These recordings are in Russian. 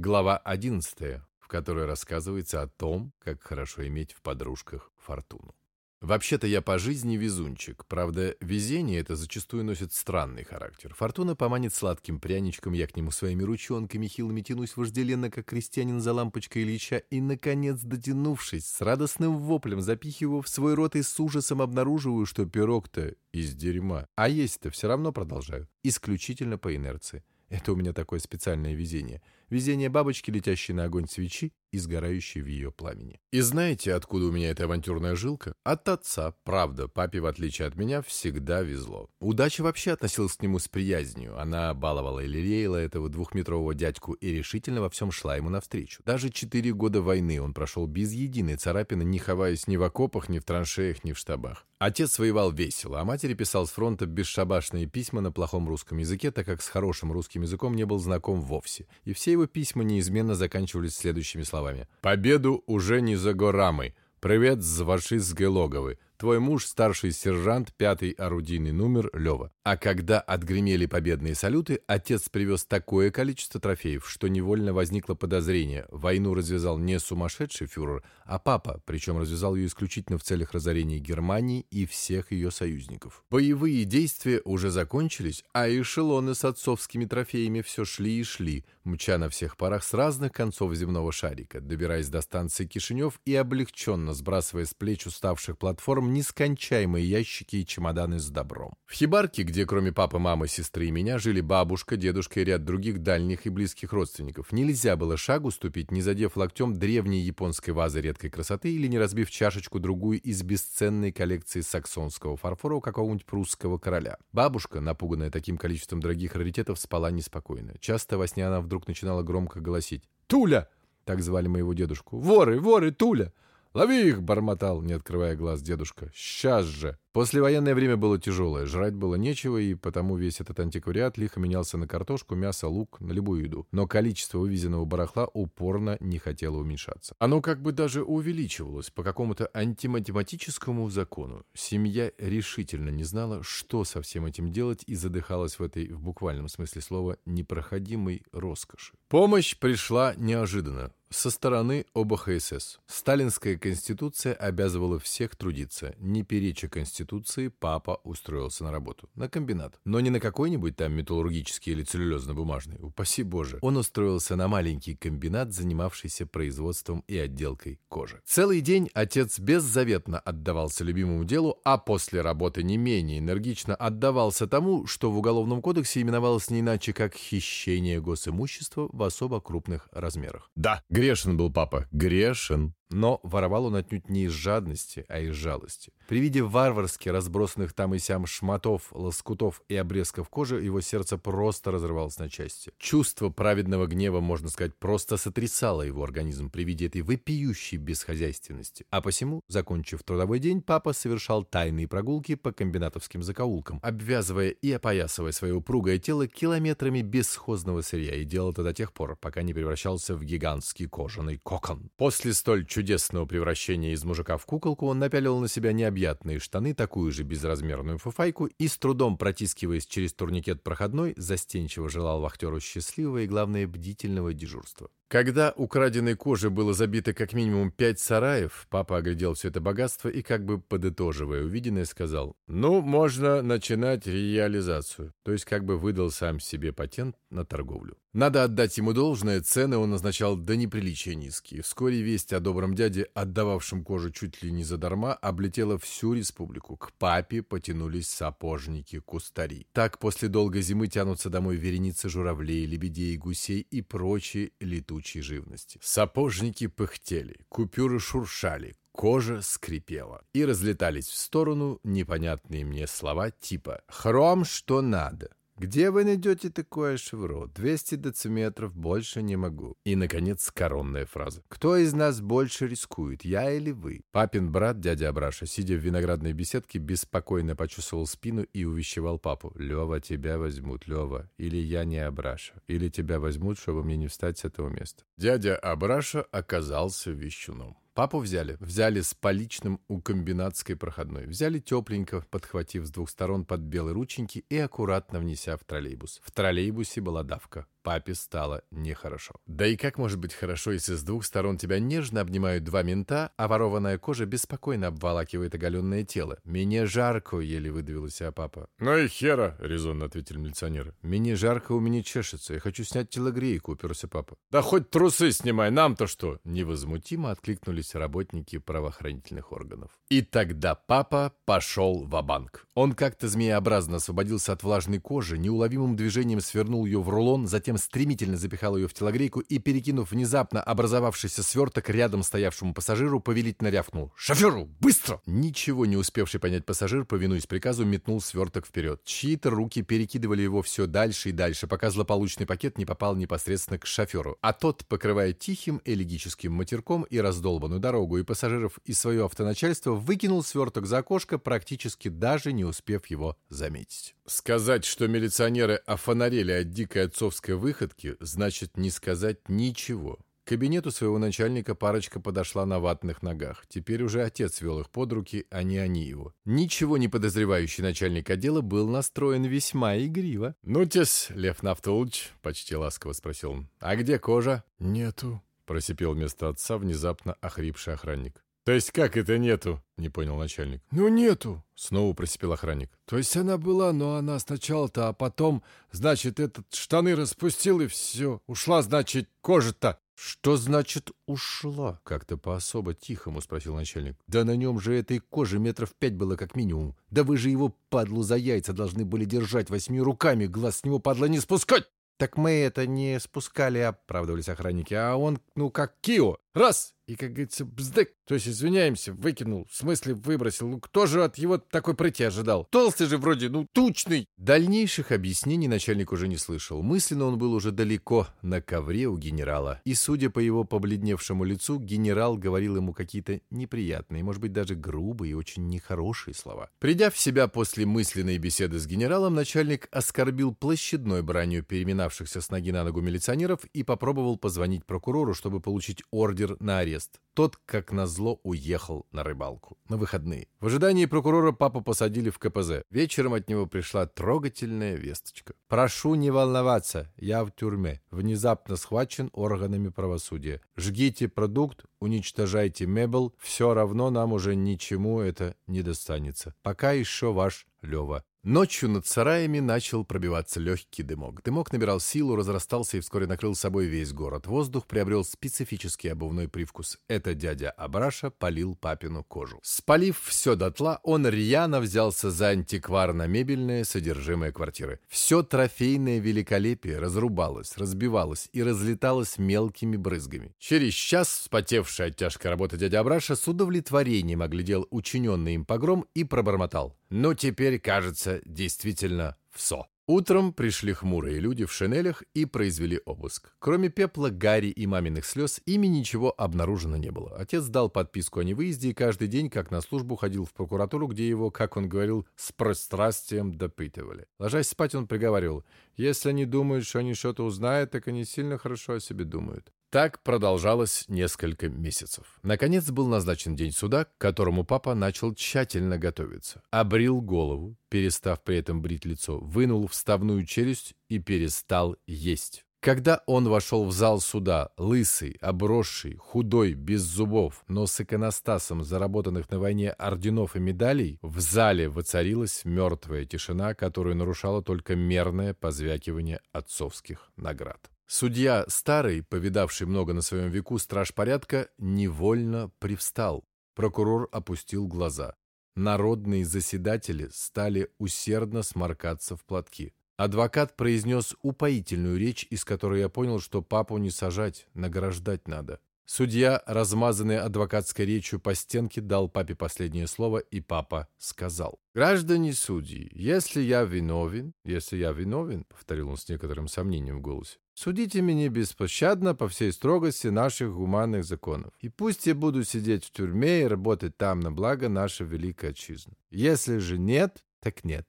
Глава 11, в которой рассказывается о том, как хорошо иметь в подружках фортуну. Вообще-то я по жизни везунчик. Правда, везение это зачастую носит странный характер. Фортуна поманит сладким пряничком, я к нему своими ручонками хилыми тянусь вожделенно, как крестьянин за лампочкой Ильича, и, наконец, дотянувшись, с радостным воплем запихиваю в свой рот и с ужасом обнаруживаю, что пирог-то из дерьма. А есть-то все равно продолжаю. Исключительно по инерции. Это у меня такое специальное везение. Везение бабочки, летящей на огонь свечи и сгорающей в ее пламени. И знаете, откуда у меня эта авантюрная жилка? От отца. Правда, папе, в отличие от меня, всегда везло. Удача вообще относилась к нему с приязнью. Она баловала и лелеяла этого двухметрового дядьку и решительно во всем шла ему навстречу. Даже четыре года войны он прошел без единой царапины, не ховаясь ни в окопах, ни в траншеях, ни в штабах. Отец воевал весело, а матери писал с фронта бесшабашные письма на плохом русском языке, так как с хорошим русским языком не был знаком вовсе. И все его письма неизменно заканчивались следующими словами. «Победу уже не за горами. Привет с Вашистской логовы. Твой муж, старший сержант, пятый орудийный номер, Лева. А когда отгремели победные салюты, отец привез такое количество трофеев, что невольно возникло подозрение. Войну развязал не сумасшедший фюрер, а папа, причем развязал ее исключительно в целях разорения Германии и всех ее союзников. Боевые действия уже закончились, а эшелоны с отцовскими трофеями все шли и шли, мча на всех парах с разных концов земного шарика, добираясь до станции Кишинев и облегченно сбрасывая с плеч уставших платформ нескончаемые ящики и чемоданы с добром. В хибарке, где кроме папы, мамы, сестры и меня жили бабушка, дедушка и ряд других дальних и близких родственников, нельзя было шагу ступить, не задев локтем древней японской вазы редкой красоты или не разбив чашечку-другую из бесценной коллекции саксонского фарфора у какого-нибудь прусского короля. Бабушка, напуганная таким количеством дорогих раритетов, спала неспокойно. Часто во сне она вдруг начинала громко голосить. «Туля!» — так звали моего дедушку. «Воры, воры, Туля!» «Лови их!» — бормотал, не открывая глаз дедушка. «Сейчас же!» Послевоенное время было тяжелое, жрать было нечего, и потому весь этот антиквариат лихо менялся на картошку, мясо, лук, на любую еду. Но количество вывезенного барахла упорно не хотело уменьшаться. Оно как бы даже увеличивалось по какому-то антиматематическому закону. Семья решительно не знала, что со всем этим делать, и задыхалась в этой, в буквальном смысле слова, непроходимой роскоши. Помощь пришла неожиданно. Со стороны ОБХСС. Сталинская конституция обязывала всех трудиться, не переча конституции папа устроился на работу. На комбинат. Но не на какой-нибудь там металлургический или целлюлезно-бумажный. Упаси боже. Он устроился на маленький комбинат, занимавшийся производством и отделкой кожи. Целый день отец беззаветно отдавался любимому делу, а после работы не менее энергично отдавался тому, что в Уголовном кодексе именовалось не иначе, как хищение госимущества в особо крупных размерах. Да, грешен был папа, грешен. Но воровал он отнюдь не из жадности, а из жалости. При виде варварски разбросанных там и сям шматов, лоскутов и обрезков кожи его сердце просто разрывалось на части. Чувство праведного гнева, можно сказать, просто сотрясало его организм при виде этой вопиющей бесхозяйственности. А посему, закончив трудовой день, папа совершал тайные прогулки по комбинатовским закоулкам, обвязывая и опоясывая свое упругое тело километрами бесхозного сырья, и делал это до тех пор, пока не превращался в гигантский кожаный кокон. После столь чудесного превращения из мужика в куколку он напялил на себя необъятные штаны, такую же безразмерную фуфайку и, с трудом протискиваясь через турникет проходной, застенчиво желал вахтеру счастливого и, главное, бдительного дежурства. Когда украденной кожи было забито как минимум пять сараев, папа оглядел все это богатство и, как бы подытоживая увиденное, сказал, «Ну, можно начинать реализацию». То есть как бы выдал сам себе патент на торговлю. Надо отдать ему должное, цены он назначал до неприличия низкие. Вскоре весть о добром дяде, отдававшем кожу чуть ли не задарма, облетела всю республику. К папе потянулись сапожники-кустари. Так после долгой зимы тянутся домой вереницы журавлей, лебедей, гусей и прочие летучие живности. Сапожники пыхтели, купюры шуршали, кожа скрипела. И разлетались в сторону непонятные мне слова типа «хром что надо». Где вы найдете такое шевро? 200 дециметров больше не могу. И, наконец, коронная фраза. Кто из нас больше рискует, я или вы? Папин брат, дядя Абраша, сидя в виноградной беседке, беспокойно почувствовал спину и увещевал папу. Лева, тебя возьмут, Лева. Или я не Абраша. Или тебя возьмут, чтобы мне не встать с этого места. Дядя Абраша оказался вещуном. Папу взяли. Взяли с поличным у комбинатской проходной. Взяли тепленько, подхватив с двух сторон под белые рученьки и аккуратно внеся в троллейбус. В троллейбусе была давка. Папе стало нехорошо. Да и как может быть хорошо, если с двух сторон тебя нежно обнимают два мента, а ворованная кожа беспокойно обволакивает оголенное тело? «Мне жарко», — еле выдавил из себя папа. «Ну и хера», — резонно ответили милиционеры. «Мне жарко, у меня чешется. Я хочу снять телогрейку», — уперся папа. «Да хоть трусы снимай, нам-то что?» Невозмутимо откликнулись работники правоохранительных органов. И тогда папа пошел в банк Он как-то змееобразно освободился от влажной кожи, неуловимым движением свернул ее в рулон, затем стремительно запихал ее в телогрейку и, перекинув внезапно образовавшийся сверток рядом стоявшему пассажиру, повелительно рявкнул. «Шоферу! Быстро!» Ничего не успевший понять пассажир, повинуясь приказу, метнул сверток вперед. Чьи-то руки перекидывали его все дальше и дальше, пока злополучный пакет не попал непосредственно к шоферу. А тот, покрывая тихим элегическим матерком и раздолбанную дорогу и пассажиров и свое автоначальство, выкинул сверток за окошко, практически даже не успев его заметить. Сказать, что милиционеры офонарели от дикой отцовской выходки, значит не сказать ничего. К кабинету своего начальника парочка подошла на ватных ногах. Теперь уже отец вел их под руки, а не они его. Ничего не подозревающий начальник отдела был настроен весьма игриво. «Ну, тес, Лев Нафтулыч», — почти ласково спросил он, — «а где кожа?» «Нету», — просипел вместо отца внезапно охрипший охранник. «То есть как это нету?» — не понял начальник. «Ну нету!» — снова просипел охранник. «То есть она была, но она сначала-то, а потом, значит, этот штаны распустил и все. Ушла, значит, кожа-то!» «Что значит ушла?» — как-то по-особо тихому спросил начальник. «Да на нем же этой кожи метров пять было как минимум. Да вы же его, падлу, за яйца должны были держать восьми руками, глаз с него, падла, не спускать!» «Так мы это не спускали», — оправдывались охранники, «а он, ну, как Кио, раз, и, как говорится, бздык, то есть, извиняемся, выкинул, в смысле выбросил. Ну, кто же от его такой прыти ожидал? Толстый же вроде, ну, тучный. Дальнейших объяснений начальник уже не слышал. Мысленно он был уже далеко, на ковре у генерала. И, судя по его побледневшему лицу, генерал говорил ему какие-то неприятные, может быть, даже грубые и очень нехорошие слова. Придя в себя после мысленной беседы с генералом, начальник оскорбил площадной бранью переминавшихся с ноги на ногу милиционеров и попробовал позвонить прокурору, чтобы получить ордер на арест арест. Тот, как назло, уехал на рыбалку. На выходные. В ожидании прокурора папу посадили в КПЗ. Вечером от него пришла трогательная весточка. «Прошу не волноваться, я в тюрьме. Внезапно схвачен органами правосудия. Жгите продукт, уничтожайте мебель. Все равно нам уже ничему это не достанется. Пока еще ваш Лева. Ночью над сараями начал пробиваться легкий дымок. Дымок набирал силу, разрастался и вскоре накрыл собой весь город. Воздух приобрел специфический обувной привкус. Это дядя Абраша полил папину кожу. Спалив все дотла, он рьяно взялся за антикварно-мебельное содержимое квартиры. Все трофейное великолепие разрубалось, разбивалось и разлеталось мелкими брызгами. Через час, вспотевший от тяжкой работы дядя Абраша, с удовлетворением оглядел учиненный им погром и пробормотал. «Ну, теперь, кажется, действительно ВСО. Утром пришли хмурые люди в шинелях и произвели обыск. Кроме пепла, гари и маминых слез, ими ничего обнаружено не было. Отец дал подписку о невыезде и каждый день, как на службу, ходил в прокуратуру, где его, как он говорил, с пристрастием допытывали. Ложась спать, он приговаривал, «Если они думают, что они что-то узнают, так они сильно хорошо о себе думают». Так продолжалось несколько месяцев. Наконец был назначен день суда, к которому папа начал тщательно готовиться. Обрил голову, перестав при этом брить лицо, вынул вставную челюсть и перестал есть. Когда он вошел в зал суда, лысый, обросший, худой, без зубов, но с иконостасом заработанных на войне орденов и медалей, в зале воцарилась мертвая тишина, которую нарушало только мерное позвякивание отцовских наград. Судья старый, повидавший много на своем веку страж порядка, невольно привстал. Прокурор опустил глаза. Народные заседатели стали усердно сморкаться в платки. Адвокат произнес упоительную речь, из которой я понял, что папу не сажать, награждать надо. Судья, размазанный адвокатской речью по стенке, дал папе последнее слово, и папа сказал. «Граждане судьи, если я виновен, если я виновен, — повторил он с некоторым сомнением в голосе, — судите меня беспощадно по всей строгости наших гуманных законов. И пусть я буду сидеть в тюрьме и работать там на благо нашей великой отчизны. Если же нет, так нет.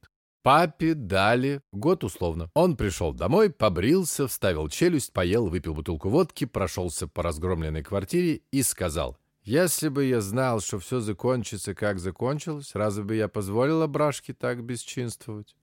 Папе дали год условно. Он пришел домой, побрился, вставил челюсть, поел, выпил бутылку водки, прошелся по разгромленной квартире и сказал, «Если бы я знал, что все закончится, как закончилось, разве бы я позволил Брашке так бесчинствовать?»